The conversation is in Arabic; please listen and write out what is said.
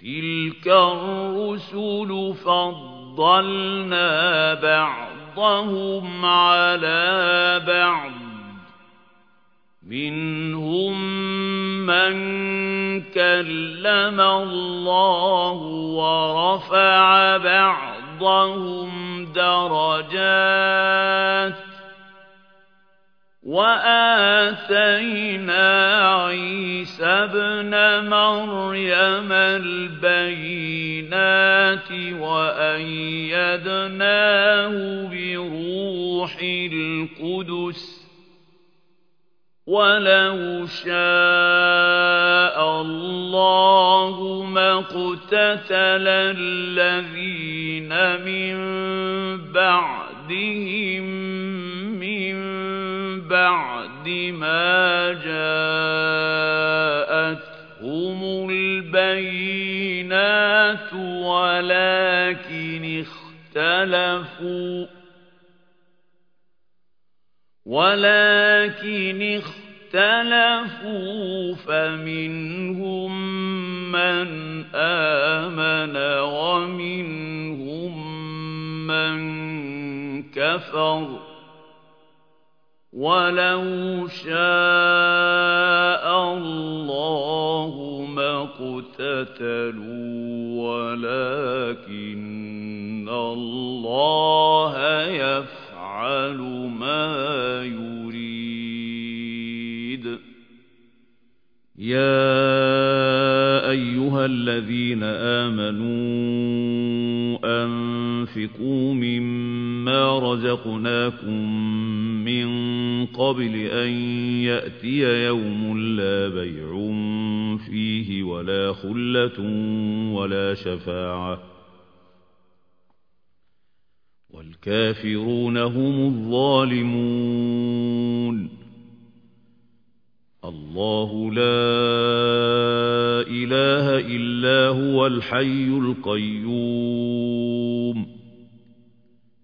تِلْكَ الرُّسُلُ فَضَّلْنَا بَعْضَهُمْ عَلَى بَعْضٍ مِنْهُمْ مَنْ كَلَّمَ اللَّهُ وَرَفَعَ بَعْضَهُمْ دَرَجَاتٍ وَآتَيْنَا عِيسَى ابْنَ مَرْيَمَ الْبَيِّنَاتِ وَأَيَّدْنَاهُ بِرُوحِ الْقُدُسِ وَلَوْ شَاءَ اللَّهُ مَا اقْتَتَلَ الَّذِينَ مِن بَعْدِهِم بَعْدِ مَا جَاءَتْهُمُ الْبَيِّنَاتُ وَلَكِنِ اخْتَلَفُوا. ولكن اختلفوا فمنهم من آمن ومنهم من كفر. ولو شاء الله ما اقتتلوا ولكن الله يفعل ما يريد يا أيها الذين آمنوا أنفقوا مما رزقناكم من قبل أن يأتي يوم لا بيع فيه ولا خلة ولا شفاعة والكافرون هم الظالمون الله لا إله إلا هو الحي القيوم